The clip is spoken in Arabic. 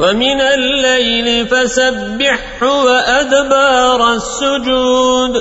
ومن الليل فسبحه وأدبار السجود.